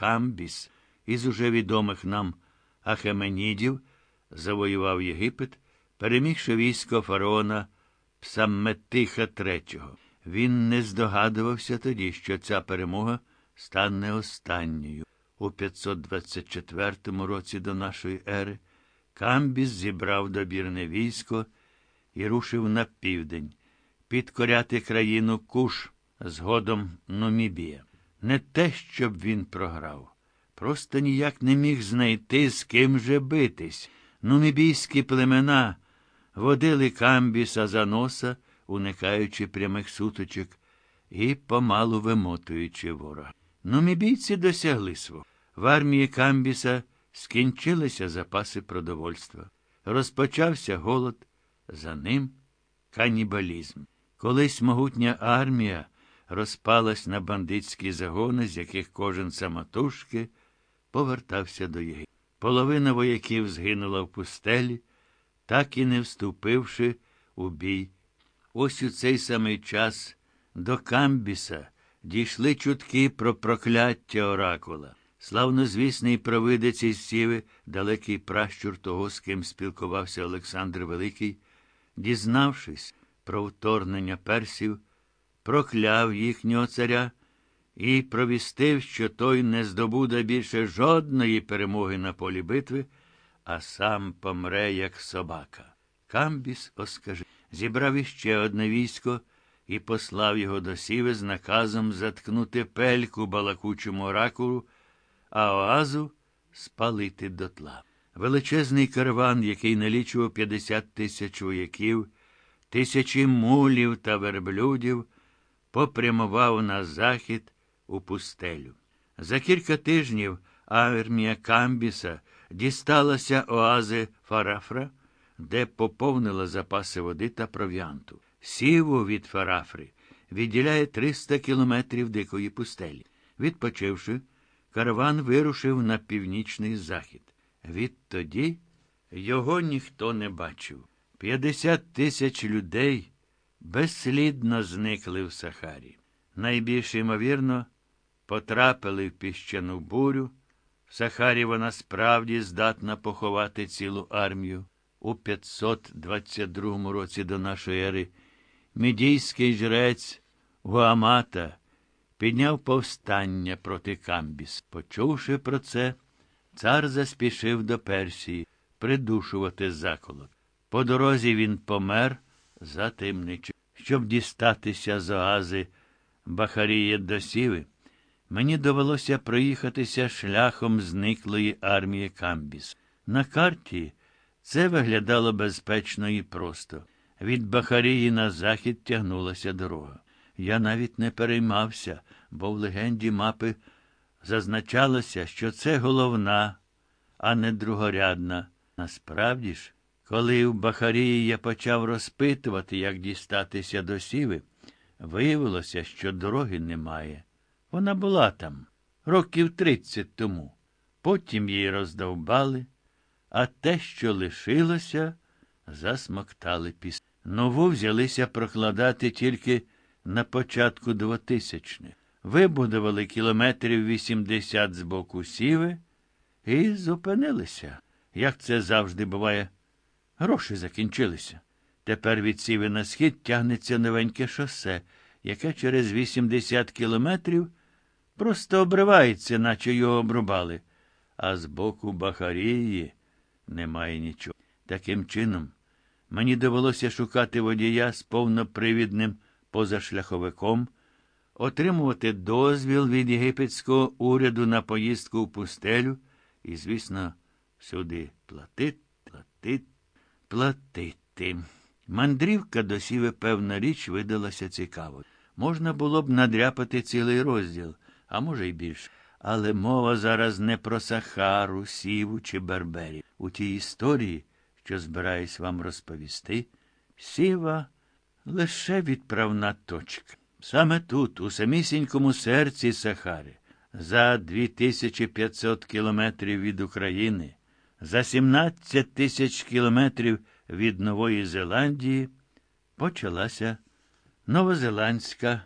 Камбіс із уже відомих нам Ахеменідів завоював Єгипет, перемігши військо фараона Псамметиха III. Він не здогадувався тоді, що ця перемога стане останньою. У 524 році до нашої ери Камбіс зібрав добірне військо і рушив на південь, підкоряти країну Куш, згодом Нумібія. Не те, щоб він програв, просто ніяк не міг знайти, з ким же битись. Нумібійські племена водили Камбіса за носа, уникаючи прямих суточок і помалу вимотуючи ворога. Нумібійці досягли свого. В армії Камбіса скінчилися запаси продовольства. Розпочався голод, за ним канібалізм. Колись могутня армія розпалась на бандитські загони, з яких кожен самотужки повертався до Єгипту. Половина вояків згинула в пустелі, так і не вступивши у бій. Ось у цей самий час до Камбіса дійшли чутки про прокляття оракула. Славнозвісний провидець із Сіви, далекий пращур того, з ким спілкувався Олександр Великий, дізнавшись про вторгнення персів, прокляв їхнього царя і провістив, що той не здобуде більше жодної перемоги на полі битви, а сам помре, як собака. Камбіс оскажи, зібрав іще одне військо і послав його до сіви з наказом заткнути пельку балакучому оракулу, а оазу спалити дотла. Величезний караван, який налічував 50 тисяч вояків, тисячі мулів та верблюдів, попрямував на захід у пустелю. За кілька тижнів армія Камбіса дісталася оази Фарафра, де поповнила запаси води та провіанту. Сіву від Фарафри відділяє 300 кілометрів дикої пустелі. Відпочивши, караван вирушив на північний захід. Відтоді його ніхто не бачив. 50 тисяч людей безслідно зникли в Сахарі. Найбільш ймовірно, потрапили в піщану бурю. В Сахарі вона справді здатна поховати цілу армію. У 522 році до нашої ери мідійський жрець Гуамата підняв повстання проти Камбіс. Почувши про це, цар заспішив до Персії придушувати заколот. По дорозі він помер за тимничу. Щоб дістатися з оази Бахарії до Сіви, мені довелося проїхатися шляхом зниклої армії Камбіс. На карті це виглядало безпечно і просто. Від Бахарії на захід тягнулася дорога. Я навіть не переймався, бо в легенді мапи зазначалося, що це головна, а не другорядна. Насправді ж, коли в Бахарії я почав розпитувати, як дістатися до сіви, виявилося, що дороги немає. Вона була там років тридцять тому. Потім її роздовбали, а те, що лишилося, засмоктали піс. Нову взялися прокладати тільки на початку двотисячних. Вибудували кілометрів 80 з боку сіви і зупинилися. Як це завжди буває, гроші закінчилися. Тепер від сіви на схід тягнеться новеньке шосе, яке через 80 кілометрів просто обривається, наче його обрубали. А з боку Бахарії немає нічого. Таким чином, мені довелося шукати водія з повнопривідним позашляховиком, отримувати дозвіл від єгипетського уряду на поїздку в пустелю і, звісно, всюди платити, платити, платити. Мандрівка до сіви, певна річ, видалася цікавою. Можна було б надряпати цілий розділ, а може й більше. Але мова зараз не про Сахару, Сіву чи Берберів. У тій історії, що збираюсь вам розповісти, сіва лише відправна точка. Саме тут, у самісінькому серці Сахари, за 2500 кілометрів від України, за 17 тисяч кілометрів від Нової Зеландії, почалася новозеландська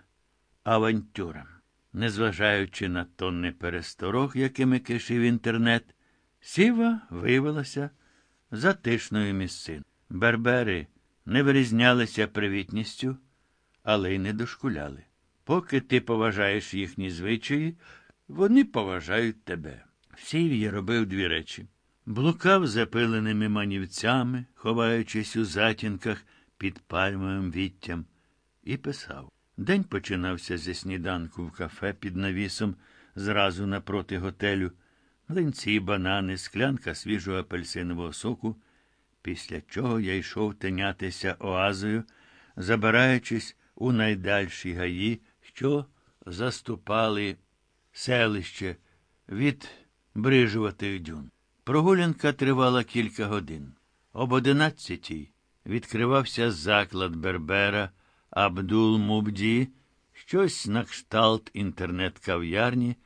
авантюра. Незважаючи на тонни пересторог, якими кишив інтернет, сіва виявилася затишною місцин. Бербери не вирізнялися привітністю, але й не дошкуляли. Поки ти поважаєш їхні звичаї, вони поважають тебе. Сів'я робив дві речі. Блукав запиленими манівцями, ховаючись у затінках під пальмовим віттям, і писав. День починався зі сніданку в кафе під навісом, зразу напроти готелю, млинці, банани, склянка свіжого апельсинового соку, після чого я йшов тинятися оазою, забираючись у найдальші гаї, що заступали селище від брижуватих дюн. Прогулянка тривала кілька годин. Об одинадцятій відкривався заклад Бербера Абдул Мубді, щось на кшталт інтернет-кав'ярні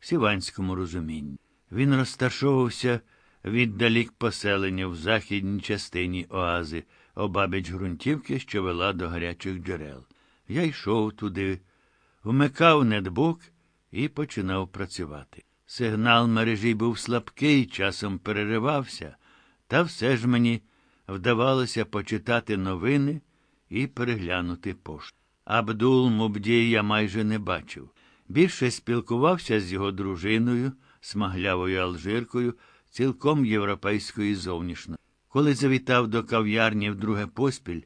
в сіванському розумінні. Він розташовувався віддалік поселення в західній частині оази, обабіч ґрунтівки, що вела до гарячих джерел. Я йшов туди, вмикав нетбук і починав працювати. Сигнал мережі був слабкий, часом переривався, та все ж мені вдавалося почитати новини і переглянути пошту. Абдул Мубді я майже не бачив. Більше спілкувався з його дружиною, смаглявою алжиркою, цілком європейської зовнішності. Коли завітав до кав'ярні вдруге поспіль,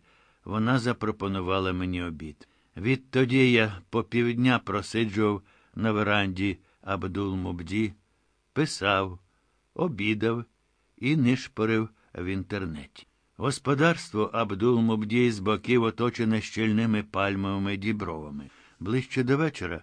вона запропонувала мені обід. Відтоді я по півдня просиджував на веранді Абдул Мубді, писав, обідав і нишпорив в інтернеті. Господарство Абдул Мубді з боків оточене щільними пальмовими дібровами. Ближче до вечора